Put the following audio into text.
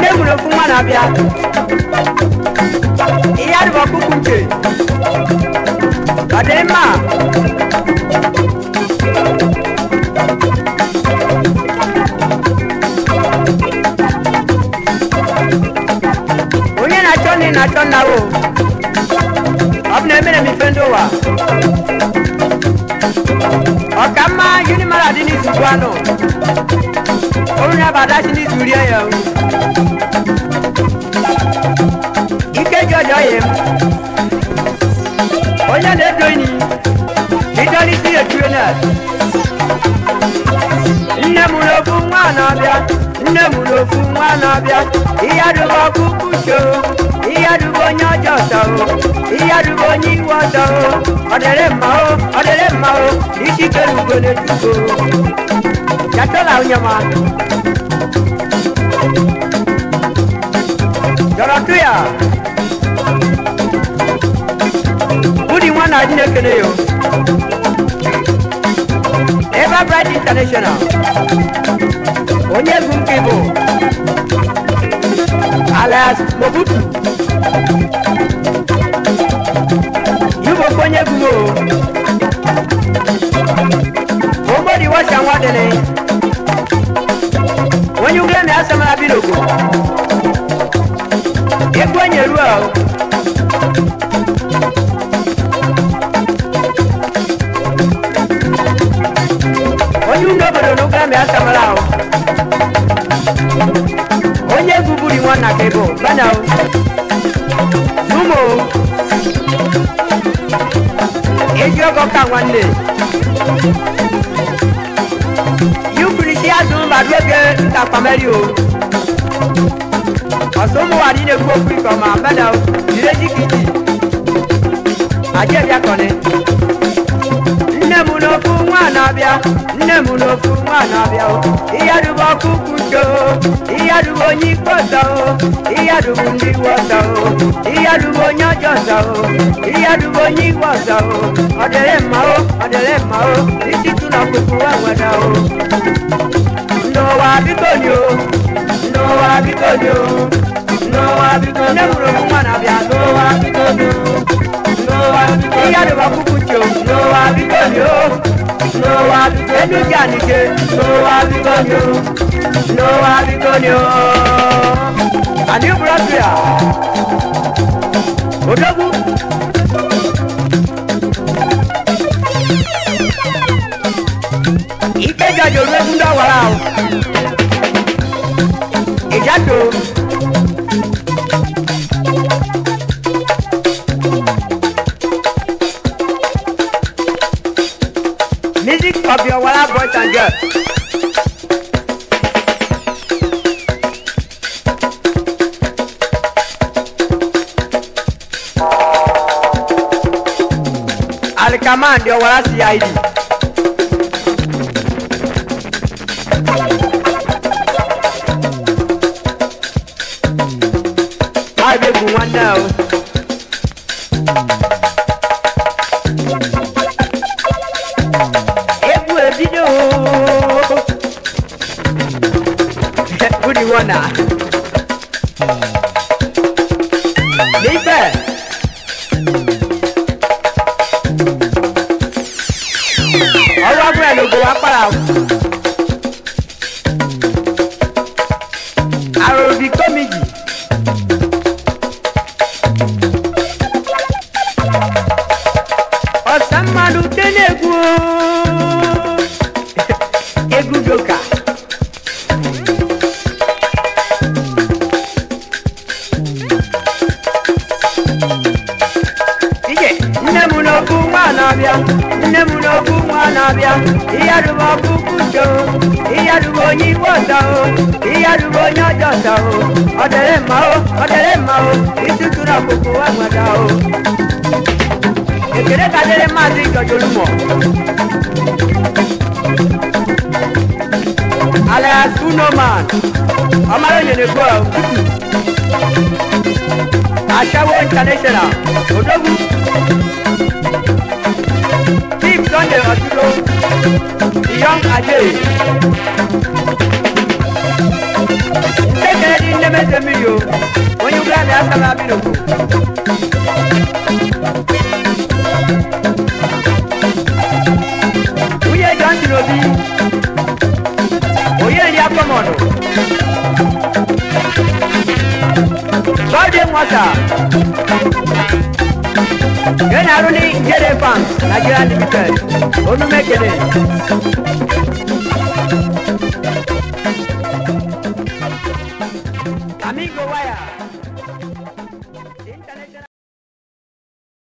ne muro fún wọn àbíà ìyá rẹ̀ bọ̀ kúkú jè ọ̀dẹ́ mà. onye na-achọ na-achọ nna wo ọ bụ na emere m ife ndị ụwa ọ̀gá máa unimara dín ní ìtújú àná orin abàdá sí ní ìtúrí ẹ̀yọ̀ ìkejì ọjọ́ yẹn onye na-edo enyi ịdọlite etu náà nne m n'okwu nwa na-abịa nne m n'ofu nwa na-abịa ihe adụba ọkụkụ choo ihe adụba onye ọjọọ tọo ihe adụba onye iwe ọtọo ọdịrị mma o ọdịrị mma o ikike ugone tuko chatola onye ma jọrọtụ ya budi nwa na adị na-ekene ya Eva Bright International onye egwu bụ alias Mobutu yibokwu onye egwu ogbori washa nwadịrị onye ugwe na-asa mara bilogo egwu onye ruo onye ugwe obodo na ugwe na-asa mara ahụ onye buburu iwe na kebo bana sumo eji ọgọ ka nwanne yukuri si azụ mba duoge ntakpameri o ọsọ ụmụ nwanyị na-ekwu okwu nke ọma bana jire jikiji ajebia abịa nne m n'ofu nwa na-abịa ihe adụbụ ọkụ kwudo ihe adụbụ onye ikpe ọzọ ihe adụbụ ndị iwe ọzọ ihe adụbụ onye ọjọọ ọzọ ihe adụbụ onye igwe ọzọ ọ dịrị mma o ọ dịrị mma o isi tụlọ kwụkwụ nwa nwere o n'ụwa biko ni o n'ụwa biko ni o n'ụwa biko nne m n'ofu nwa na-abịa n'ụwa biko ni o Elu Janike, no abikonyo, no abikonyo. And you brought me out. Odogu. Ikeja jòlú ẹkún dá wàrà o. other boys and girls. Alikaman, your Warasi ID. corner. níbẹ̀. ọwọ́ fún ẹ̀lògbò wa para. àròbí kọ́mìjì. n'okwu nwa na-abịa nne m n'okwu nwa na-abịa ihe arụbụ ọkụ kwucho ihe arụbụ onye igbo ọtao ihe arụbụ onye ọjọọ ọtao ọdere mma o ọdere mma o ịtụtụrụ ọkpụkpụ wa nwada o ekele ka dịrị maazị jọjolumọ alias unoman ọmara onye na-ekwu aṣẹ́wó international òdògùn. Deep Sunday Odulo, the young Ajay. Tẹ́tẹ́ ní lẹ́mẹ̀sẹ̀ mi yòó, oyún Gíláàdì Asala mi lòkù. Wúyẹ̀ Johnson Obi, òye ìdí akọ́mọ̀nù. Bọ́ọ̀dé water. Ken Aruni Jede Farms, Nigeria Limited, Onumekele.